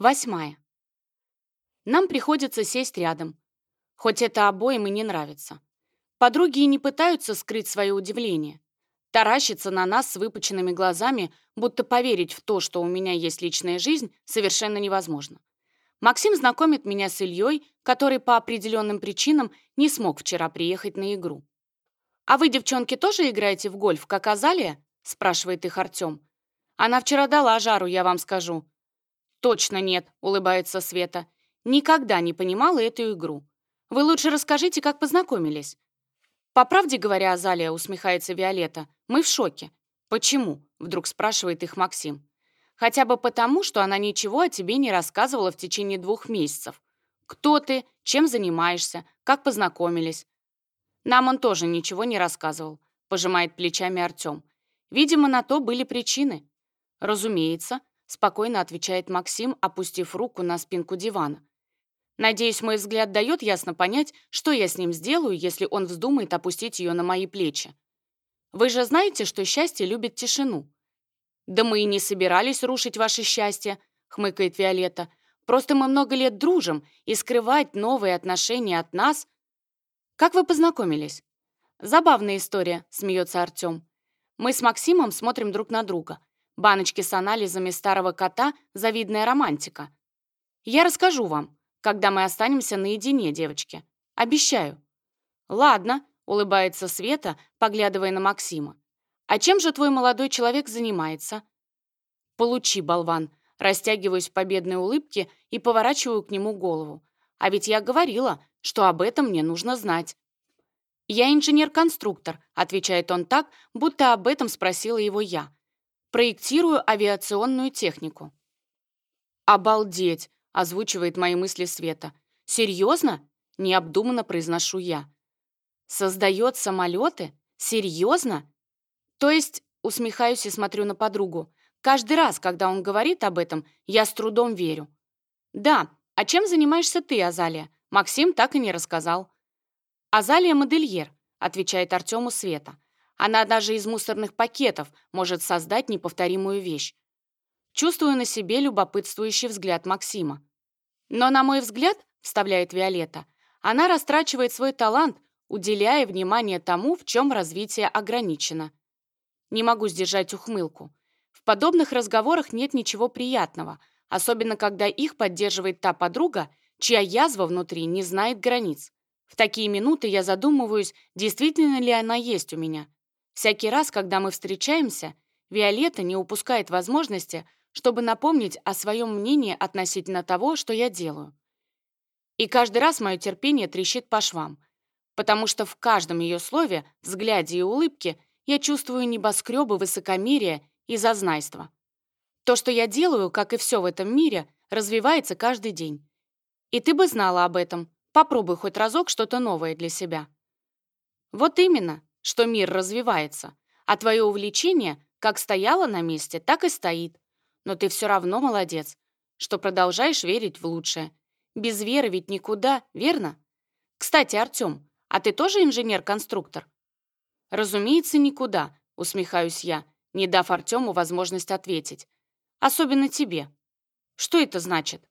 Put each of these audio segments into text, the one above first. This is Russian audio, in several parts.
Восьмая. Нам приходится сесть рядом. Хоть это обоим и не нравится. Подруги не пытаются скрыть свое удивление. Таращиться на нас с выпученными глазами, будто поверить в то, что у меня есть личная жизнь, совершенно невозможно. Максим знакомит меня с Ильей, который по определенным причинам не смог вчера приехать на игру. «А вы, девчонки, тоже играете в гольф, как Азалия?» – спрашивает их Артем. «Она вчера дала жару, я вам скажу», «Точно нет», — улыбается Света. «Никогда не понимала эту игру. Вы лучше расскажите, как познакомились». «По правде говоря, Азалия», — усмехается Виолетта, — «мы в шоке». «Почему?» — вдруг спрашивает их Максим. «Хотя бы потому, что она ничего о тебе не рассказывала в течение двух месяцев. Кто ты? Чем занимаешься? Как познакомились?» «Нам он тоже ничего не рассказывал», — пожимает плечами Артем. «Видимо, на то были причины». «Разумеется», спокойно отвечает Максим, опустив руку на спинку дивана. Надеюсь, мой взгляд дает ясно понять, что я с ним сделаю, если он вздумает опустить ее на мои плечи. Вы же знаете, что счастье любит тишину. «Да мы и не собирались рушить ваше счастье», — хмыкает Виолетта. «Просто мы много лет дружим, и скрывать новые отношения от нас...» «Как вы познакомились?» «Забавная история», — смеется Артем. «Мы с Максимом смотрим друг на друга баночки с анализами старого кота — завидная романтика. Я расскажу вам, когда мы останемся наедине, девочки. Обещаю». «Ладно», — улыбается Света, поглядывая на Максима. «А чем же твой молодой человек занимается?» «Получи, болван», — растягиваюсь в победной улыбке и поворачиваю к нему голову. «А ведь я говорила, что об этом мне нужно знать». «Я инженер-конструктор», — отвечает он так, будто об этом спросила его я проектирую авиационную технику». «Обалдеть!» — озвучивает мои мысли Света. «Серьезно?» — необдуманно произношу я. «Создает самолеты? Серьезно?» «То есть...» — усмехаюсь и смотрю на подругу. «Каждый раз, когда он говорит об этом, я с трудом верю». «Да, а чем занимаешься ты, Азалия?» Максим так и не рассказал. «Азалия модельер», — отвечает Артему Света. Она даже из мусорных пакетов может создать неповторимую вещь. Чувствую на себе любопытствующий взгляд Максима. «Но, на мой взгляд, — вставляет Виолетта, — она растрачивает свой талант, уделяя внимание тому, в чем развитие ограничено. Не могу сдержать ухмылку. В подобных разговорах нет ничего приятного, особенно когда их поддерживает та подруга, чья язва внутри не знает границ. В такие минуты я задумываюсь, действительно ли она есть у меня. Всякий раз, когда мы встречаемся, Виолетта не упускает возможности, чтобы напомнить о своем мнении относительно того, что я делаю. И каждый раз мое терпение трещит по швам, потому что в каждом ее слове, взгляде и улыбке я чувствую небоскребы высокомерия и зазнайства. То, что я делаю, как и все в этом мире, развивается каждый день. И ты бы знала об этом. Попробуй хоть разок что-то новое для себя. Вот именно что мир развивается, а твое увлечение как стояло на месте, так и стоит. Но ты все равно молодец, что продолжаешь верить в лучшее. Без веры ведь никуда, верно? Кстати, Артем, а ты тоже инженер-конструктор? Разумеется, никуда, усмехаюсь я, не дав Артему возможность ответить. Особенно тебе. Что это значит?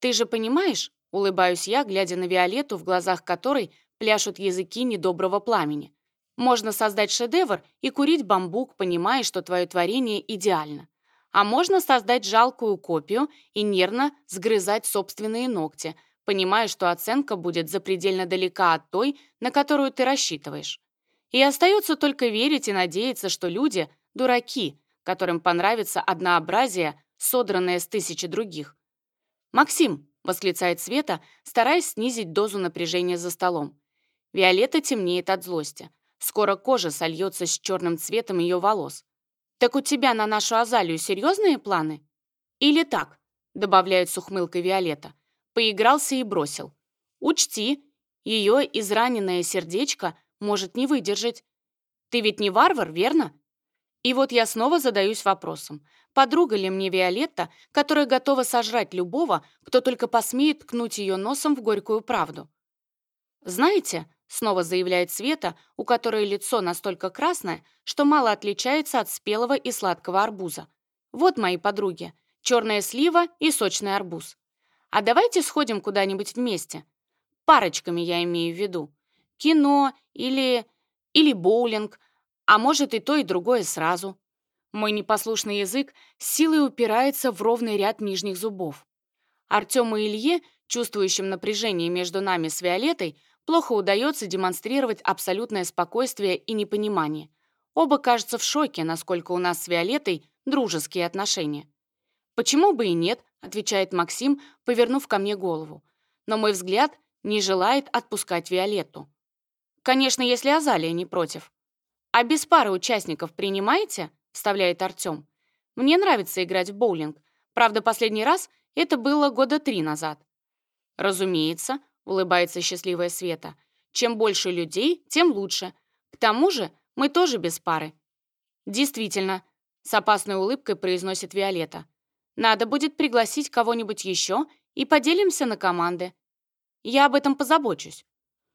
Ты же понимаешь, улыбаюсь я, глядя на Виолетту, в глазах которой пляшут языки недоброго пламени, можно создать шедевр и курить бамбук, понимая, что твое творение идеально. А можно создать жалкую копию и нервно сгрызать собственные ногти, понимая, что оценка будет запредельно далека от той, на которую ты рассчитываешь. И остается только верить и надеяться, что люди — дураки, которым понравится однообразие, содранное с тысячи других. «Максим!» — восклицает Света, стараясь снизить дозу напряжения за столом. Виолетта темнеет от злости. Скоро кожа сольется с черным цветом ее волос. «Так у тебя на нашу Азалию серьезные планы?» «Или так», — добавляет с ухмылкой Виолетта. Поигрался и бросил. «Учти, ее израненное сердечко может не выдержать. Ты ведь не варвар, верно?» И вот я снова задаюсь вопросом. Подруга ли мне Виолетта, которая готова сожрать любого, кто только посмеет ткнуть ее носом в горькую правду? Знаете, Снова заявляет Света, у которой лицо настолько красное, что мало отличается от спелого и сладкого арбуза. Вот мои подруги. Черная слива и сочный арбуз. А давайте сходим куда-нибудь вместе. Парочками я имею в виду. Кино или... или боулинг. А может и то, и другое сразу. Мой непослушный язык силой упирается в ровный ряд нижних зубов. Артему и Илье, чувствующим напряжение между нами с Виолетой, Плохо удается демонстрировать абсолютное спокойствие и непонимание. Оба кажутся в шоке, насколько у нас с Виолетой дружеские отношения. «Почему бы и нет?» — отвечает Максим, повернув ко мне голову. Но мой взгляд не желает отпускать Виолетту. «Конечно, если Азалия не против». «А без пары участников принимаете?» — вставляет Артем. «Мне нравится играть в боулинг. Правда, последний раз это было года три назад». «Разумеется», улыбается счастливая Света. Чем больше людей, тем лучше. К тому же мы тоже без пары. Действительно, с опасной улыбкой произносит Виолетта. Надо будет пригласить кого-нибудь еще и поделимся на команды. Я об этом позабочусь.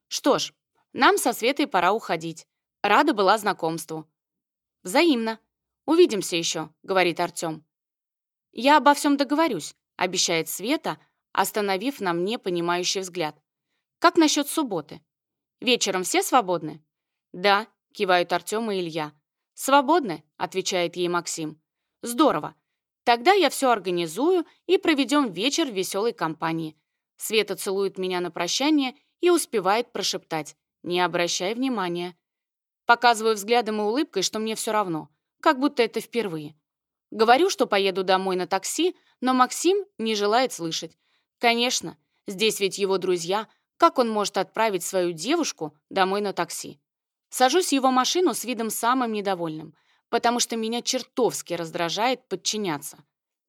Что ж, нам со Светой пора уходить. Рада была знакомству. Взаимно. Увидимся еще, говорит Артем. Я обо всем договорюсь, обещает Света, остановив на мне понимающий взгляд. Как насчет субботы? Вечером все свободны? Да, кивают Артем и Илья. Свободны, отвечает ей Максим. Здорово. Тогда я все организую и проведем вечер в веселой компании. Света целует меня на прощание и успевает прошептать. Не обращай внимания. Показываю взглядом и улыбкой, что мне все равно. Как будто это впервые. Говорю, что поеду домой на такси, но Максим не желает слышать. Конечно, здесь ведь его друзья — как он может отправить свою девушку домой на такси? Сажусь в его машину с видом самым недовольным, потому что меня чертовски раздражает подчиняться.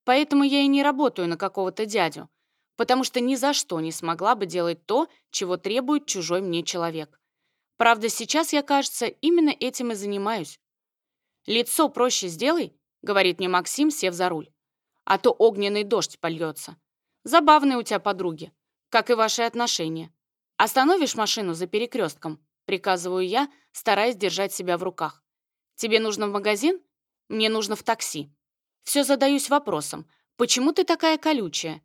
Поэтому я и не работаю на какого-то дядю, потому что ни за что не смогла бы делать то, чего требует чужой мне человек. Правда, сейчас я, кажется, именно этим и занимаюсь. «Лицо проще сделай», — говорит мне Максим, сев за руль. «А то огненный дождь польется. Забавные у тебя подруги как и ваши отношения. Остановишь машину за перекрестком, приказываю я, стараясь держать себя в руках. Тебе нужно в магазин? Мне нужно в такси. Все задаюсь вопросом, почему ты такая колючая?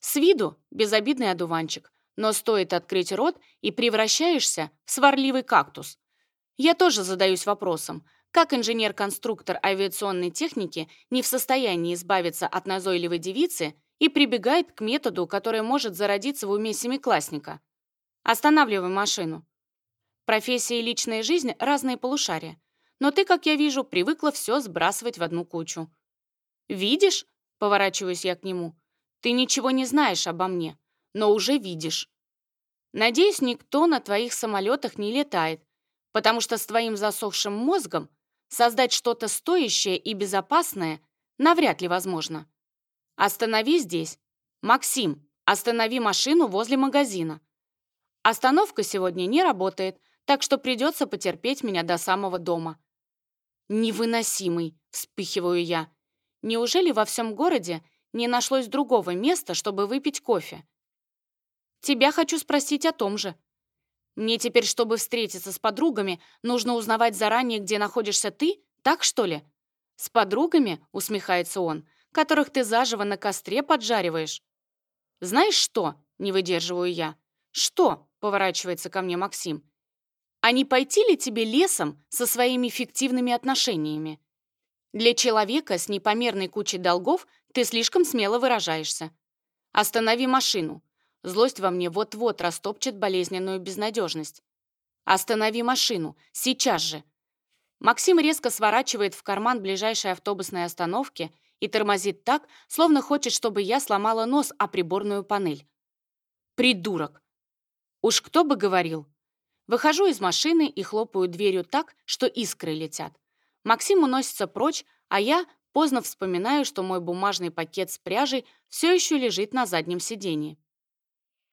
С виду безобидный одуванчик, но стоит открыть рот и превращаешься в сварливый кактус. Я тоже задаюсь вопросом, как инженер-конструктор авиационной техники не в состоянии избавиться от назойливой девицы – и прибегает к методу, который может зародиться в уме семиклассника. Останавливай машину. Профессия и личная жизнь — разные полушария. Но ты, как я вижу, привыкла все сбрасывать в одну кучу. «Видишь?» — поворачиваюсь я к нему. «Ты ничего не знаешь обо мне, но уже видишь. Надеюсь, никто на твоих самолетах не летает, потому что с твоим засохшим мозгом создать что-то стоящее и безопасное навряд ли возможно». Останови здесь. Максим, останови машину возле магазина. Остановка сегодня не работает, так что придется потерпеть меня до самого дома. Невыносимый, вспыхиваю я. Неужели во всем городе не нашлось другого места, чтобы выпить кофе? Тебя хочу спросить о том же. Мне теперь, чтобы встретиться с подругами, нужно узнавать заранее, где находишься ты, так что ли? С подругами, усмехается он, — которых ты заживо на костре поджариваешь. Знаешь что? Не выдерживаю я. Что? Поворачивается ко мне Максим. А не пойти ли тебе лесом со своими фиктивными отношениями? Для человека с непомерной кучей долгов ты слишком смело выражаешься. Останови машину. Злость во мне вот-вот растопчет болезненную безнадежность. Останови машину. Сейчас же. Максим резко сворачивает в карман ближайшей автобусной остановки и тормозит так, словно хочет, чтобы я сломала нос о приборную панель. Придурок! Уж кто бы говорил. Выхожу из машины и хлопаю дверью так, что искры летят. Максим уносится прочь, а я поздно вспоминаю, что мой бумажный пакет с пряжей все еще лежит на заднем сидении.